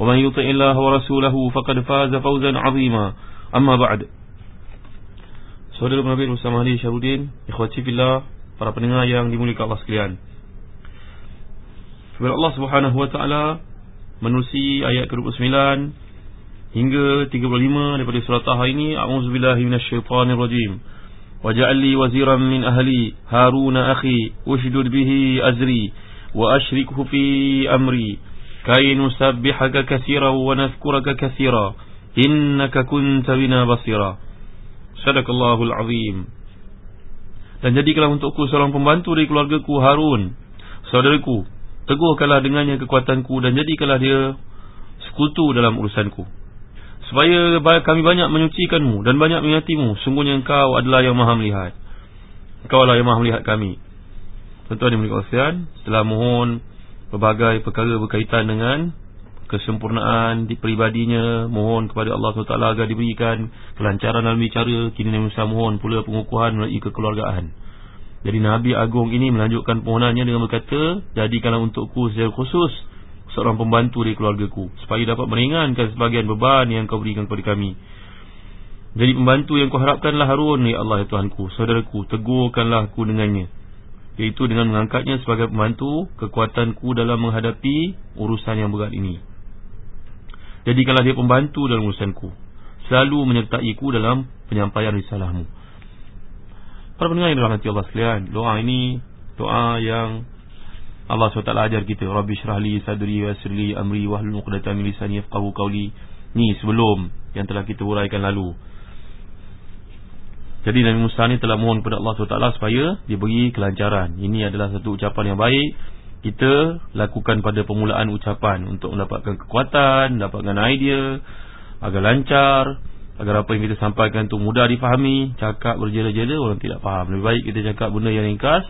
ومن يطع الله ورسوله فقد فاز فوزا عظيما أما بعد Saudara Nabi bersama Ali Syarudin Ikhwati Fillah Para pendengar yang dimuliakan Allah sekalian Sebab Allah subhanahu wa ta'ala Menerusi ayat ke-29 Hingga 35 daripada surat Taha ini A'udzubillahi minasyaitanirrajim Waja'alli waziran min ahli Haruna akhi Ushdud bihi azri Wa ashrikhu fi amri Kay nusabbihaka kathira Wa nazkuraka kathira Innaka kunta bina basira Sadaqallahul azim. Dan jadikanlah untukku seorang pembantu dari keluargaku Harun. Saudaraku Teguhkanlah dengannya kekuatanku Dan jadikanlah dia Sekutu dalam urusanku. Supaya kami banyak menyucikanmu Dan banyak mengingatimu Sungguhnya engkau adalah yang maha melihat. Engkau adalah yang maha melihat kami. Tuan-tuan yang menikmati Setelah mohon Berbagai perkara berkaitan dengan kesempurnaan di pribadinya mohon kepada Allah SWT agar diberikan kelancaran dalam bicara. Kini Nabi Musa mohon pula pengukuhan melalui kekeluargaan. Jadi Nabi Agung ini melanjutkan pohonannya dengan berkata jadikanlah untukku secara khusus seorang pembantu di keluargaku supaya dapat meringankan sebagian beban yang kau berikan kepada kami. Jadi pembantu yang kau harapkanlah Harun ya Allah ya Tuhanku saudaraku teguhkanlah aku dengannya Iaitu dengan mengangkatnya sebagai pembantu Kekuatanku dalam menghadapi Urusan yang berat ini. Jadikanlah dia pembantu dalam urusanku. Selalu menyertaiku dalam Penyampaian risalahmu. Para pendengar yang dirahmati Allah sekalian Doa ini Doa yang Allah SWT ajar kita. Rabbi syrahli sadri wa sirli amri Wahlul muqdata milisani yafqahu qawli. Ni sebelum Yang telah kita uraikan lalu jadi Nabi Musa ni telah mohon kepada Allah SWT supaya dia beri kelancaran. Ini adalah satu ucapan yang baik kita lakukan pada permulaan ucapan untuk mendapatkan kekuatan, mendapatkan idea agar lancar, agar apa yang kita sampaikan itu mudah difahami. Cakap berjela-jela orang tidak faham. Lebih baik kita cakap benda yang ringkas,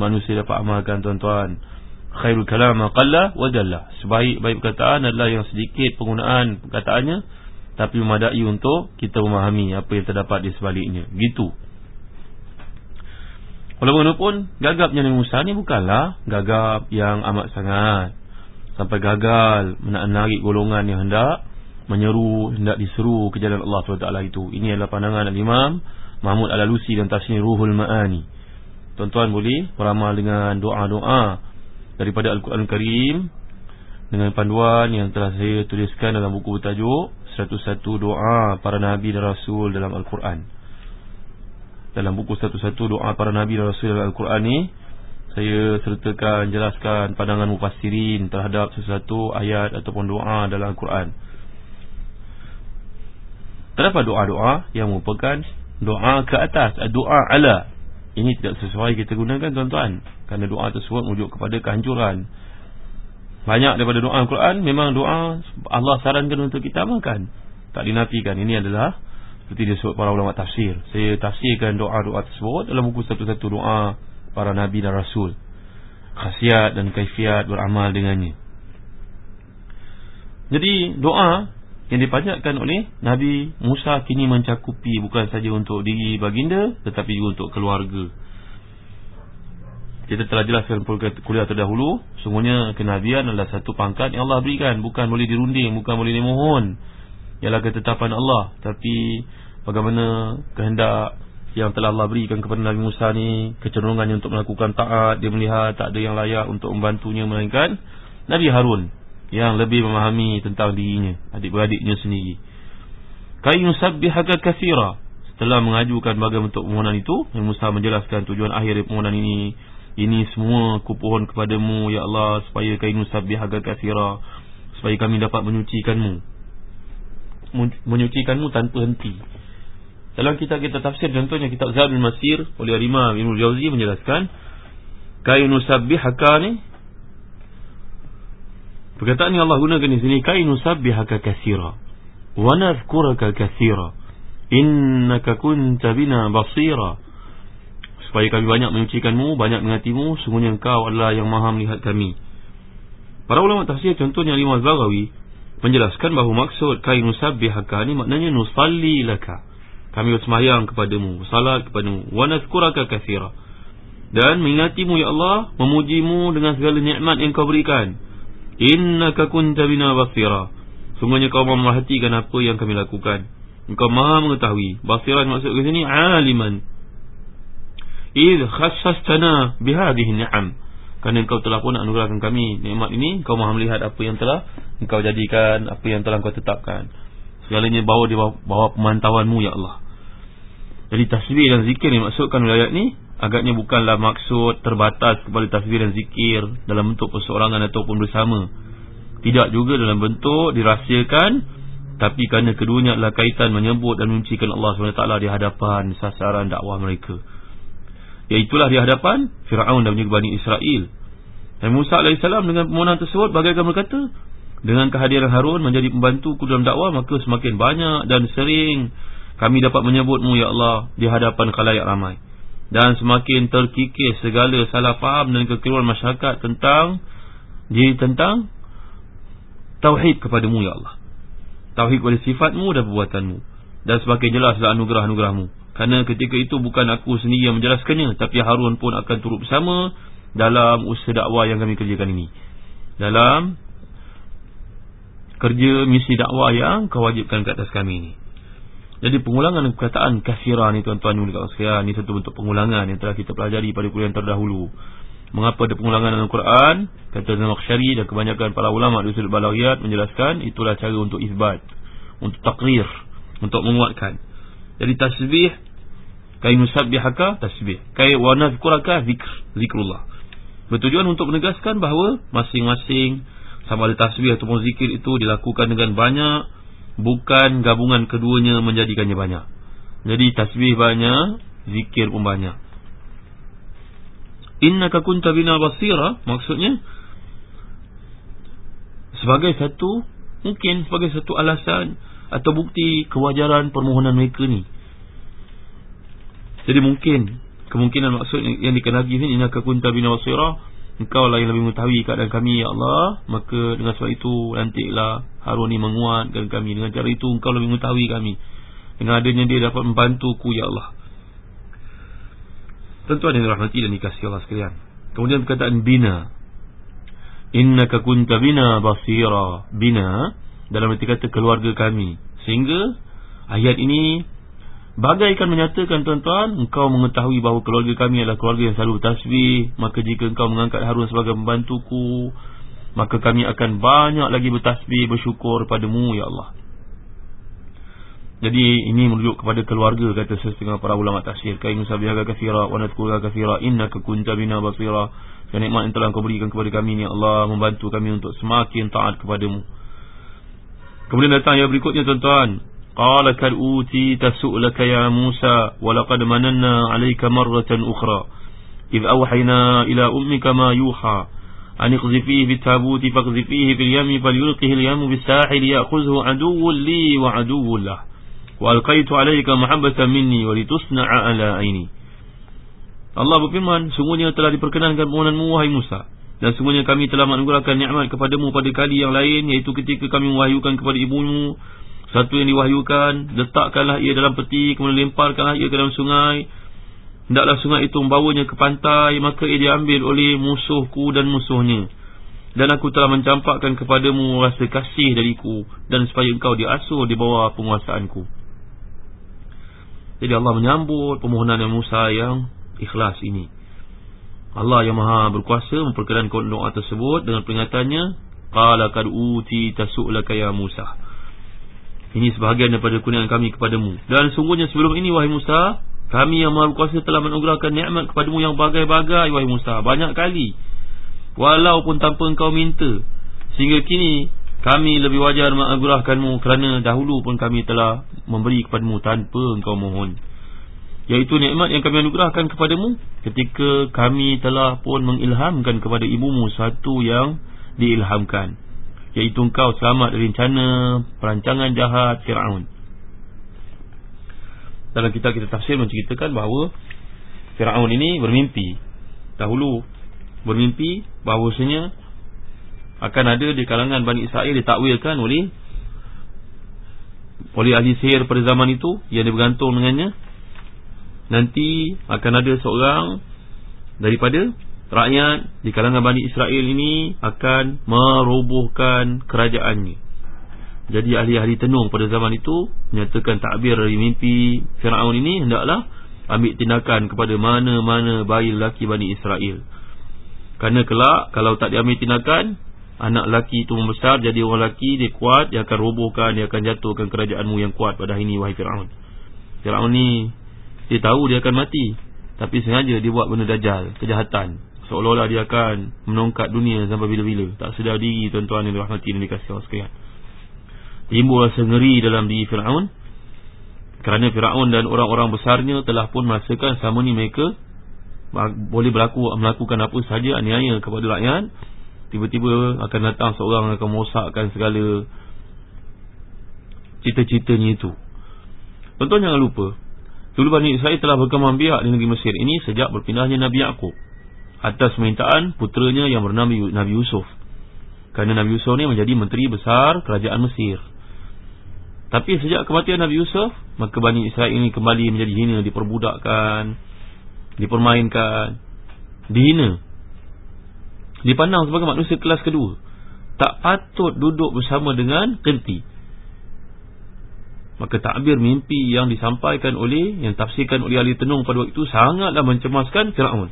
manusia dapat amalkan tuan-tuan. Khairul kalam aqalla wa jalla. Sebaik-baik perkataan adalah yang sedikit penggunaan perkataannya tapi memadai untuk kita memahami apa yang terdapat di sebaliknya. Gitu. Walaupun gagapnya Nabi Musa ni bukanlah gagap yang amat sangat Sampai gagal menarik golongan yang hendak Menyeru, hendak diseru ke jalan Allah SWT itu Ini adalah pandangan Al-Imam Mahmud Al-Alusi dan Tasni Ruhul Ma'ani Tuan-tuan boleh beramal dengan doa-doa Daripada Al-Quran Karim Dengan panduan yang telah saya tuliskan dalam buku bertajuk 101 doa para Nabi dan Rasul dalam Al-Quran. Dalam buku satu-satu doa para Nabi dan Rasul dalam Al-Quran ni Saya sertakan, jelaskan pandangan mufassirin terhadap sesuatu ayat ataupun doa dalam Al-Quran. Terdapat doa-doa yang merupakan doa ke atas, doa ala. Ini tidak sesuai kita gunakan tuan-tuan. Kerana doa tersebut merujuk kepada kehancuran Banyak daripada doa Al-Quran memang doa Allah sarankan untuk kita amalkan. Tak dinafikan, ini adalah seperti disebut para ulama tafsir. Saya tafsirkan doa-doa tersebut Dalam buku satu-satu doa Para Nabi dan Rasul. Khasiat dan kaifiat beramal dengannya. Jadi doa Yang dipanjatkan oleh Nabi Musa kini mencakupi Bukan saja untuk diri baginda Tetapi juga untuk keluarga Kita telah jelaskan kuliah terdahulu Sungguhnya kenabian adalah satu pangkat Yang Allah berikan. Bukan boleh dirunding Bukan boleh dimohon. Ialah ketetapan Allah. Tapi bagaimana kehendak yang telah Allah berikan kepada Nabi Musa ni kecenderungannya untuk melakukan taat dia melihat tak ada yang layak untuk membantunya melainkan Nabi Harun yang lebih memahami tentang dirinya adik-beradiknya sendiri. Kai nusabbihaka kathira. Setelah mengajukan bagai bentuk permohonan itu Nabi Musa menjelaskan tujuan akhir permohonan ini Ini semua kupohon kepadamu Ya Allah Supaya kai nusabbihaka kathira Supaya kami dapat menyucikanmu. Menyucikanmu tanpa henti. Dalam kitab kita tafsir contohnya kitab Zadul Masir oleh Imam Ibnu Jauzi menjelaskan kainu sabbihaka ni perkataan yang Allah gunakan di sini kainu sabbihaka katsira wa nadhkuraka katsira innaka kunta bina basira supaya kami banyak menyucikanmu banyak mengatimu sungguhnya engkau adalah yang maha melihat kami. Para ulama tafsir contohnya Imam Al-Baghawi menjelaskan bahawa maksud kainu sabbihaka ni maknanya nusalli laka. Kami bersemayang kepadamu salat kepadamu wa nazkuraka katsira. Dan mengingatimu ya Allah memujimu dengan segala nikmat yang kau berikan. Innaka kunta bina basira. Sungguhnya kau memerhatikan apa yang kami lakukan. Engkau maha mengetahui. Basiran maksud ke sini aliman id khassastana bihadhihi ni'am kerana engkau telah pun anugerahkan kami nikmat ini engkau maha melihat apa yang telah engkau jadikan apa yang telah engkau tetapkan segalanya bawa di bawah, pemantauanmu ya Allah jadi tasbih dan zikir yang maksudkan oleh ayat ni agaknya bukanlah maksud terbatas kepada tasbih dan zikir dalam bentuk perseorangan ataupun bersama. Tidak juga dalam bentuk dirahsiakan tapi kerana keduanya adalah kaitan menyebut dan mencikan Allah SWT di hadapan sasaran dakwah mereka. Iaitulah di hadapan Fir'aun dan juga Bani Israel. Dan Musa AS dengan permohonan tersebut bagaikan berkata, dengan kehadiran Harun menjadi pembantuku dalam dakwah maka semakin banyak dan sering kami dapat menyebutmu ya Allah di hadapan khalayak ramai. Dan semakin terkikis segala salah faham dan kekeliruan masyarakat tentang di tentang tauhid kepadamu ya Allah. Tauhid kepada sifatmu dan perbuatanmu. Dan semakin jelas dalam anugerah-anugerahmu kerana ketika itu bukan aku sendiri yang menjelaskannya tapi Harun pun akan turut bersama dalam usaha dakwah yang kami kerjakan ini dalam kerja misi dakwah yang kau wajibkan ke atas kami ini jadi pengulangan perkataan kathira ni tuan-tuan yang dekat sekalian ni satu bentuk pengulangan yang telah kita pelajari pada kuliah yang terdahulu. Mengapa ada pengulangan dalam Al-Quran? Kata Zamakhsyari dan kebanyakan para ulama di usul balagiyat menjelaskan itulah cara untuk isbat, untuk takrir, untuk menguatkan. Jadi tasbih kai nusabbihaka tasbih, kai wa nadhkuraka zikr, zikrullah. Bertujuan untuk menegaskan bahawa masing-masing sama ada tasbih ataupun zikir itu dilakukan dengan banyak Bukan gabungan keduanya menjadikannya banyak. Jadi tasbih banyak Zikir pun banyak. Innaka kunta bina basira Maksudnya Sebagai satu Mungkin sebagai satu alasan Atau bukti kewajaran permohonan mereka ni Jadi mungkin Kemungkinan maksud yang dikenali ini Innaka kunta bina basira Engkau lah yang lebih mengetahui keadaan kami Ya Allah. Maka dengan sebab itu Nantilah Harun ni menguatkan kami. Dengan cara itu engkau lebih mengetahui kami. Dengan adanya dia dapat membantuku Ya Allah. Tentu ada yang rahmati dan dikasih Allah sekalian. Kemudian perkataan bina. Innaka kunta bina basira. Bina Dalam arti kata keluarga kami. Sehingga Ayat ini Bagaikan menyatakan tuan-tuan Engkau mengetahui bahawa keluarga kami adalah keluarga yang selalu bertasbih. Maka jika engkau mengangkat Harun sebagai pembantuku Maka kami akan banyak lagi bertasbih bersyukur padamu ya Allah. Jadi ini merujuk kepada keluarga Kata setengah para ulama tafsir. Kain sabihaga kafira wa nadkuga kafira Inna kekunta bina basira. Kenikmat yang telah kau berikan kepada kami ya Allah Membantu kami untuk semakin taat kepadamu. Kemudian datang yang berikutnya tuan-tuan قال كد أوتيت سؤلك يا موسى ولقد مننا عليك مرة أخرى إذ أوحينا إلى أمك ما يوحى أن اقذفيه في التابوت فاقذفيه في اليم فليلقه اليم بالساحل يأخذه عدو لي وعدو له وألقيت عليك محبة مني ولتصنع على عيني Allah berfirman, sungguhnya telah diperkenankan permohonanmu wahai Musa dan sungguhnya kami telah menganugerahkan nikmat kepadamu pada kali yang lain yaitu ketika kami mewahyukan kepada ibumu satu yang diwahyukan Letakkanlah ia dalam peti Kemudian lemparkanlah ia ke dalam sungai. Hendaklah sungai itu membawanya ke pantai Maka ia diambil oleh musuhku dan musuhnya. Dan aku telah mencampakkan kepadamu Rasa kasih dariku Dan supaya engkau diasuh di bawah penguasaanku. Jadi Allah menyambut permohonan yang Musa yang ikhlas ini. Allah yang maha berkuasa memperkenankan doa tersebut Dengan peringatannya Qala kad uti tasu'laka ya Musa Ini sebahagian daripada kurniaan kami kepadamu. Dan sungguhnya sebelum ini wahai Musa Kami yang maha kuasa telah menugerahkan nikmat kepadamu yang bagai-bagai wahai Musa. Banyak kali. Walaupun tanpa engkau minta. Sehingga kini kami lebih wajar menganugerahkanmu Kerana dahulu pun kami telah memberi kepadamu tanpa engkau mohon. Iaitu nikmat yang kami anugerahkan kepadamu Ketika kami telah pun mengilhamkan kepada ibumu Satu yang diilhamkan Iaitu engkau selamat dari rencana Perancangan jahat Fir'aun. Dalam kita kita tafsir menceritakan bahawa Fir'aun ini bermimpi. Dahulu bermimpi bahawasanya akan ada di kalangan Bani Israel ditakwilkan oleh oleh ahli sihir pada zaman itu. Yang bergantung dengannya. Nanti akan ada seorang daripada rakyat di kalangan Bani Israel ini akan merobohkan kerajaannya. Jadi ahli-ahli tenung pada zaman itu menyatakan takbir dari mimpi Fir'aun ini hendaklah ambil tindakan kepada mana-mana bayi lelaki Bani Israel. Kerana kelak kalau tak diambil tindakan Anak lelaki itu membesar jadi orang lelaki Dia kuat, dia akan robohkan Dia akan jatuhkan kerajaanmu yang kuat pada hari ini Wahai Fir'aun. Fir'aun ni Dia tahu dia akan mati Tapi sengaja dia buat benda dajal Kejahatan Seolah-olah dia akan menongkat dunia sampai bila-bila. Tak sedar diri tuan-tuan yang dirahmati dan dikasih Allah sekalian. Timbul rasa ngeri dalam diri Fir'aun. Kerana Fir'aun dan orang-orang besarnya Telah pun merasakan sama ni mereka boleh berlaku melakukan apa saja aniaya kepada rakyat. Tiba-tiba akan datang seorang akan merosakkan segala cita-citanya itu. Tuan-tuan jangan lupa dulu Bani Israel telah berkembang biak di negeri Mesir ini sejak berpindahnya Nabi Yaakob atas permintaan putranya yang bernama Nabi Yusuf. Kerana Nabi Yusuf ni menjadi menteri besar kerajaan Mesir. Tapi sejak kematian Nabi Yusuf maka Bani Israel ini kembali menjadi hina diperbudakkan dipermainkan dihina. Dipandang sebagai manusia kelas kedua tak patut duduk bersama dengan kerti maka takbir mimpi yang disampaikan oleh yang tafsirkan oleh ahli tenung pada waktu itu sangatlah mencemaskan Fir'aun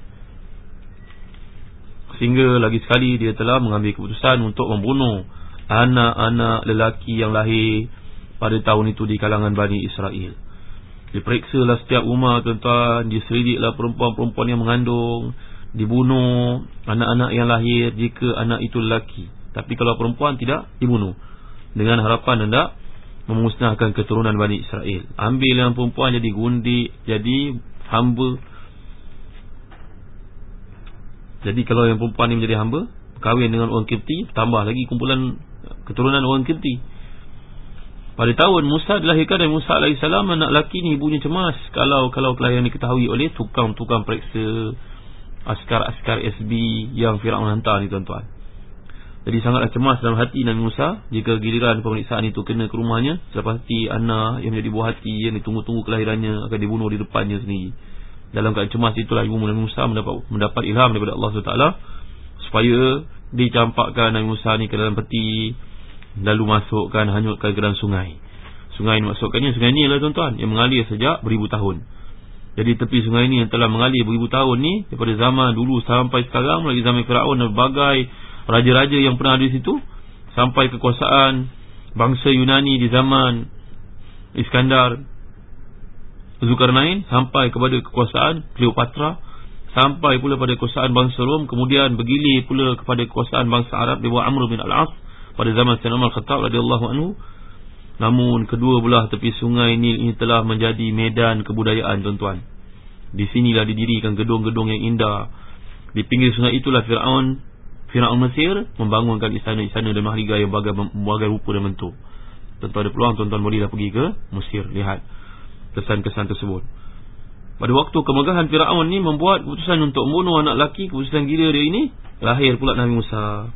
sehingga lagi sekali dia telah mengambil keputusan untuk membunuh anak-anak lelaki yang lahir pada tahun itu di kalangan Bani Israel. Diperiksalah setiap rumah tuan-tuan. Diselidiklah perempuan-perempuan yang mengandung. Dibunuh anak-anak yang lahir Jika anak itu lelaki. Tapi kalau perempuan tidak dibunuh. Dengan harapan anda Memusnahkan keturunan Bani Israel. Ambil yang perempuan jadi gundik Jadi hamba Jadi kalau yang perempuan ini menjadi hamba Kahwin dengan orang Kipti Tambah lagi kumpulan keturunan orang Kipti. Pada tahun Musa dilahirkan dan Musa AS Anak lelaki ni ibunya cemas. Kalau kalau kelahiran diketahui oleh Tukang-tukang periksa Askar-askar SB Yang Fir'aun hantar ni tuan-tuan. Jadi sangatlah cemas dalam hati Nabi Musa. Jika giliran pemeriksaan itu kena ke rumahnya Selepas hati anak yang menjadi buah hati Yang ditunggu-tunggu kelahirannya Akan dibunuh di depannya sendiri Dalam keadaan cemas itulah Ibu Nabi Musa mendapat mendapat ilham daripada Allah SWT Supaya dicampakkan Nabi Musa ni ke dalam peti Lalu masukkan hanyutkan ke dalam sungai. Sungai ini masukkannya Sungai ini lah tuan-tuan Yang mengalir sejak beribu tahun. Jadi tepi sungai ini yang telah mengalir beribu tahun ni Daripada zaman dulu sampai sekarang Lagi zaman Fir'aun dan berbagai Raja-raja yang pernah ada di situ Sampai kekuasaan Bangsa Yunani di zaman Iskandar Zulkarnain Sampai kepada kekuasaan Cleopatra Sampai pula pada kekuasaan bangsa Rom Kemudian bergilir pula kepada kekuasaan bangsa Arab Di bawah Amr bin Al-As pada zaman Sayyidina Umar Khattab radhiyallahu anhu. Namun kedua belah tepi sungai Nil ini telah menjadi medan kebudayaan tuan-tuan. Di sinilah didirikan gedung-gedung yang indah. Di pinggir sungai itulah Firaun Firaun Mesir membangunkan istana-istana dan mahligai yang berbagai rupa dan bentuk. Tuan-tuan ada peluang tuan-tuan bolehlah pergi ke Mesir. Lihat kesan-kesan tersebut. Pada waktu kemegahan Firaun ni membuat keputusan untuk membunuh anak lelaki keputusan gila dia ini lahir pula Nabi Musa.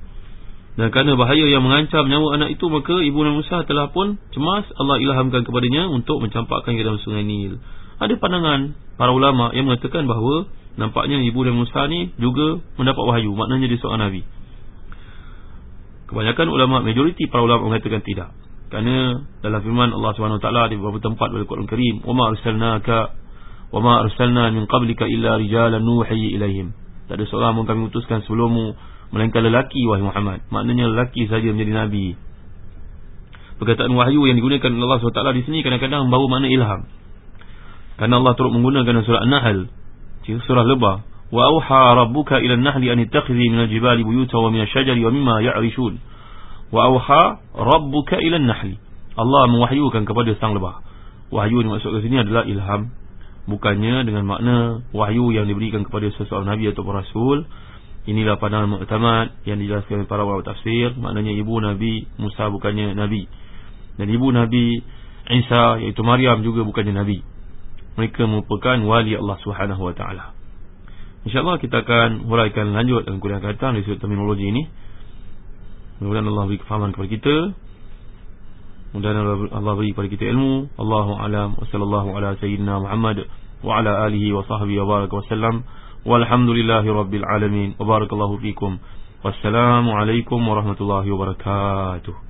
Dan kerana bahaya yang mengancam nyawa anak itu Maka ibu Nabi Musa telah pun cemas Allah ilhamkan kepadanya untuk mencampakkan ke dalam sungai Nil. Ada pandangan para ulama yang mengatakan bahawa Nampaknya ibu Nabi Musa ni juga mendapat wahyu Maknanya dia seorang Nabi. Kebanyakan ulama, majoriti para ulama mengatakan tidak kerana dalam firman Allah SWT di beberapa tempat dalam Al-Quran Karim, "Wa ma arsalnaka wa ma arsalna min qablika illa rijalan nuhi ilaihim." Tak ada seorang pun kami utuskan sebelummu melainkan lelaki wahai Muhammad. Maknanya lelaki saja menjadi nabi. Perkataan wahyu yang digunakan Allah SWT di sini kadang-kadang membawa makna ilham. Kerana Allah turut menggunakan surah An-Nahl, surah Lebah, "Wa auha rabbuka ila an-nahli an tattakhidhi min al-jibali buyutan wa min ash-shajari wa mimma ya'rishun." Wa awha rabbuka ila an-nahli Allah mewahyukan kepada sang lebah. Wahyu masuk ke sini adalah ilham. Bukannya dengan makna wahyu yang diberikan kepada seseorang Nabi atau Rasul. Inilah pandangan mu'tamad yang dijelaskan oleh para ulama tafsir. Maknanya ibu Nabi Musa bukannya Nabi. Dan ibu Nabi Isa iaitu Maryam juga bukannya Nabi. Mereka merupakan wali Allah Subhanahu wa taala. Insya-Allah kita akan huraikan lanjut dalam kuliah datang dari sudut terminologi ini. Mudah-mudahan Allah beri kefahaman kepada kita. Mudah-mudahan Allah beri kepada kita ilmu. Allahu a'lam wa sallallahu ala sayyidina Muhammad wa ala alihi wa sahbihi wa baraka wasallam. Walhamdulillahi rabbil alamin. Wa barakallahu fikum. Wassalamu alaikum warahmatullahi wabarakatuh.